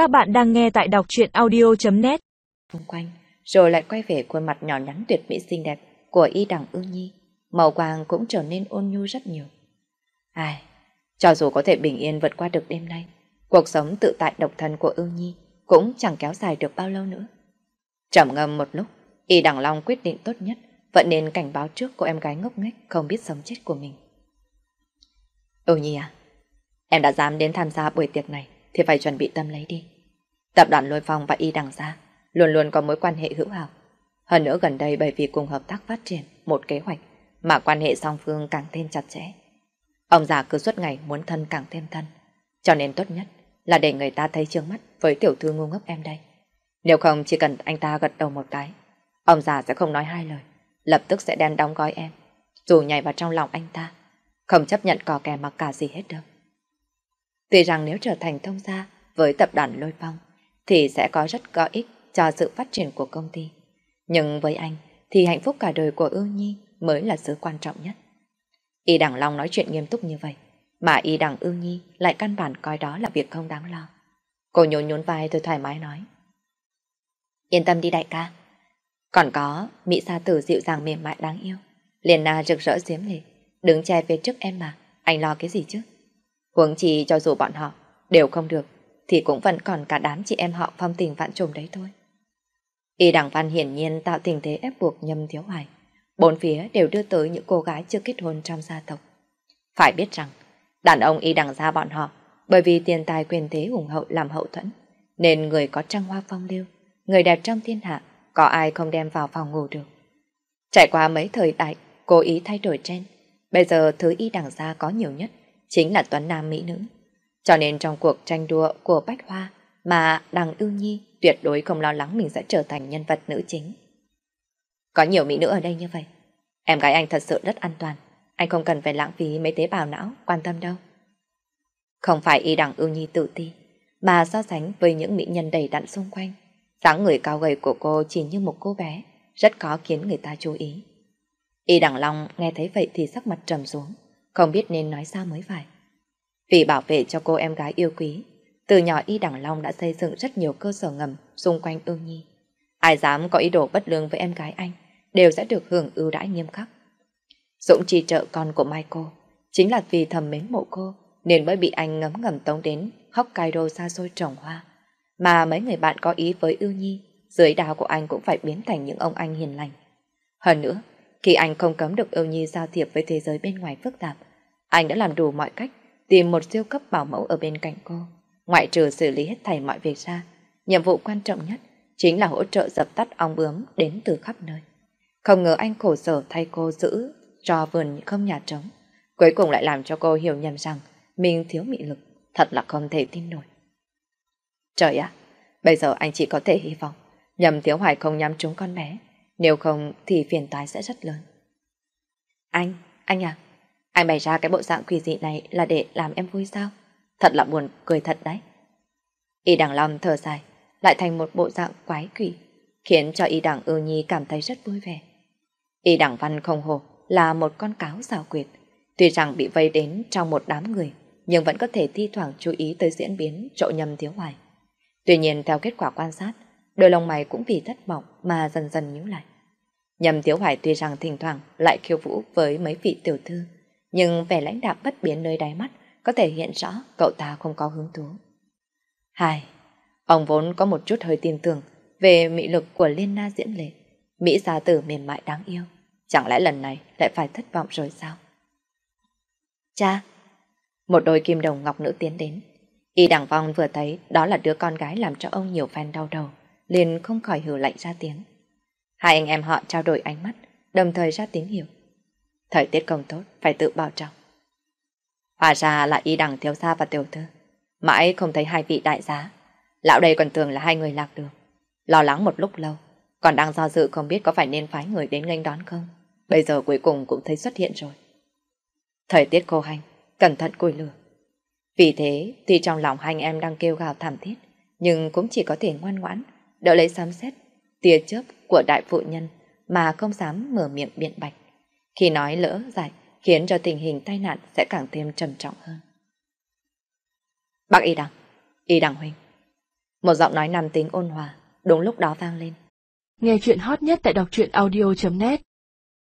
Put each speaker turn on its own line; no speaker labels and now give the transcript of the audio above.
Các bạn đang nghe tại đọc truyện audio.net
Xung quanh, rồi lại quay về khuôn mặt nhỏ nhắn tuyệt mỹ xinh đẹp của y đằng ương nhi. Màu quang cũng trở nên ôn nhu rất nhiều. Ai, cho dù có thể bình yên vượt qua được đêm nay, cuộc sống tự tại độc thân của ương nhi cũng chẳng kéo dài được bao lâu nữa. Trầm ngâm một lúc, y đằng long quyết định tốt nhất vẫn nên cảnh báo trước cô em gái ngốc nghếch không biết sống chết của mình. Ưu nhi à, em đã dám đến tham gia buổi tiệc này thì phải chuẩn bị tâm lấy đi. Tập đoàn Lôi Phong và Y Đằng Gia luôn luôn có mối quan hệ hữu hảo. Hơn nữa gần đây bởi vì cùng hợp tác phát triển một kế hoạch mà quan hệ song phương càng thêm chặt chẽ. Ông già cứ suốt ngày muốn thân càng thêm thân. Cho nên tốt nhất là để người ta thấy trương mắt với tiểu thư ngu ngốc em đây. Nếu không chỉ cần anh ta gật đầu một cái, ông già sẽ không nói hai lời, lập tức sẽ đem đóng gói em, dù nhảy vào trong lòng anh ta, không chấp nhận cò kè mặc cả gì hết đâu. Tuy rằng nếu trở thành thông gia với tập đoàn Lôi Phong thì sẽ có rất có ích cho sự phát triển của công ty. Nhưng với anh thì hạnh phúc cả đời của ưu nhi mới là sự quan trọng nhất. Y Đằng Long nói chuyện nghiêm túc như vậy, mà Y Đằng ưu nhi lại căn bản coi đó là việc không đáng lo. Cô nhún nhún vai tôi thoải mái nói. Yên tâm đi đại ca. Còn có Mỹ Sa Tử dịu dàng mềm mại đáng yêu. Liền Na rực rỡ diếm lệ. Đứng che phía trước em mà, anh lo cái gì chứ? Huống chi cho dù bọn họ đều không được, thì cũng vẫn còn cả đám chị em họ phong tình vạn trùng đấy thôi. Y Đảng Văn hiển nhiên tạo tình thế ép buộc nhâm thiếu hoài. Bốn phía đều đưa tới những cô gái chưa kết hôn trong gia tộc. Phải biết rằng, đàn ông Y Đảng gia bọn họ, bởi vì tiền tài quyền thế ủng hậu làm hậu thuẫn, nên người có trăng hoa phong lưu, người đẹp trong thiên hạ, có ai không đem vào phòng ngủ được. Trải qua mấy thời đại, cố ý thay đổi trên, bây giờ thứ Y Đảng gia có nhiều nhất chính là Tuấn Nam Mỹ Nữ. Cho nên trong cuộc tranh đua của Bách Hoa mà Đằng Ưu Nhi tuyệt đối không lo lắng mình sẽ trở thành nhân vật nữ chính. Có nhiều Mỹ Nữ ở đây như vậy. Em gái anh thật sự rất an toàn. Anh không cần phải lãng phí mấy tế bào não, quan tâm đâu. Không phải y đằng ưu nhi tự ti, mà so sánh với những mỹ nhân đầy đặn xung quanh. dáng người cao gầy của cô chỉ như một cô bé, rất khó khiến người ta chú ý. Y đằng Long nghe thấy vậy thì sắc mặt trầm xuống không biết nên nói sao mới phải. Vì bảo vệ cho cô em gái yêu quý, từ nhỏ Y Đẳng Long đã xây dựng rất nhiều cơ sở ngầm xung quanh ưu nhi. Ai dám có ý đồ bất lương với em gái anh, đều sẽ được hưởng ưu đãi nghiêm khắc. Dũng trì trợ con của Michael, chính là vì thầm mến mộ cô, nên mới bị anh ngấm ngầm tống đến Hokkaido xa xôi trồng hoa. Mà mấy người bạn có ý với ưu nhi, dưới đào của anh cũng phải biến thành những ông anh hiền lành. Hơn nữa, khi anh không cấm được yêu nhi giao thiệp với thế giới bên ngoài phức tạp, anh đã làm đủ mọi cách tìm một siêu cấp bảo mẫu ở bên cạnh cô. Ngoại trừ xử lý hết thảy mọi việc ra, nhiệm vụ quan trọng nhất chính là hỗ trợ dập tắt ong bướm đến từ khắp nơi. Không ngờ anh khổ sở thay cô giữ cho vườn không nhà trống. Cuối cùng lại làm cho cô hiểu nhầm rằng mình thiếu mị lực, thật là không thể tin nổi. Trời ạ, bây giờ anh chỉ có thể hy vọng nhầm thiếu hoài không nhắm trúng con bé, nếu không thì phiền toái sẽ rất lớn. Anh, anh à, anh bày ra cái bộ dạng quỷ dị này là để làm em vui sao? Thật là buồn cười thật đấy. Y đằng Long thở dài, lại thành một bộ dạng quái quỷ, khiến cho Y đằng ưu nhi cảm thấy rất vui vẻ. Y đằng văn không hồ là một con cáo xào quyệt, tuy rằng bị vây đến trong một đám người, nhưng vẫn có thể thi thoảng chú ý tới diễn biến trộn nhầm thiếu hoài. Tuy nhiên theo kết quả quan sát, đôi lông mày cũng vì thất vọng mà dần dần nhíu lại. Nhầm thiếu hoài tuy rằng thỉnh thoảng lại khiêu vũ với mấy vị tiểu thư, nhưng vẻ lãnh đạm bất biến nơi đáy mắt có thể hiện rõ cậu ta không có hứng thú. Hai, ông vốn có một chút hơi tin tưởng về mị lực của Liên Na diễn lệ, Mỹ gia tử mềm mại đáng yêu. Chẳng lẽ lần này lại phải thất vọng rồi sao? Cha! Một đôi kim đồng ngọc nữ tiến đến. Y Đảng Vong vừa thấy đó là đứa con gái làm cho ông nhiều fan đau đầu, liền không khỏi hử lạnh ra tiếng. Hai anh em họ trao đổi ánh mắt, đồng thời ra tín hiệu. Thời tiết không tốt, phải tự bảo trọng. Hòa ra là y đằng thiếu gia và tiểu thư. Mãi không thấy hai vị đại giá. Lão đây còn tưởng là hai người lạc đường. Lo lắng một lúc lâu, còn đang do dự không biết có phải nên phái người đến nghênh đón không. Bây giờ cuối cùng cũng thấy xuất hiện rồi. Thời tiết khô hành, cẩn thận cùi lửa. Vì thế, tuy trong lòng hai anh em đang kêu gào thảm thiết, nhưng cũng chỉ có thể ngoan ngoãn, đợi lấy xám xét, tia chớp của đại phụ nhân mà không dám mở miệng biện bạch. Khi nói lỡ dại, khiến cho tình hình tai nạn sẽ càng thêm trầm trọng hơn. Bác Y Đăng, Y Đăng Huynh. Một giọng nói nam tính ôn hòa, đúng lúc đó vang lên.
Nghe chuyện hot nhất tại đọc truyện audio.net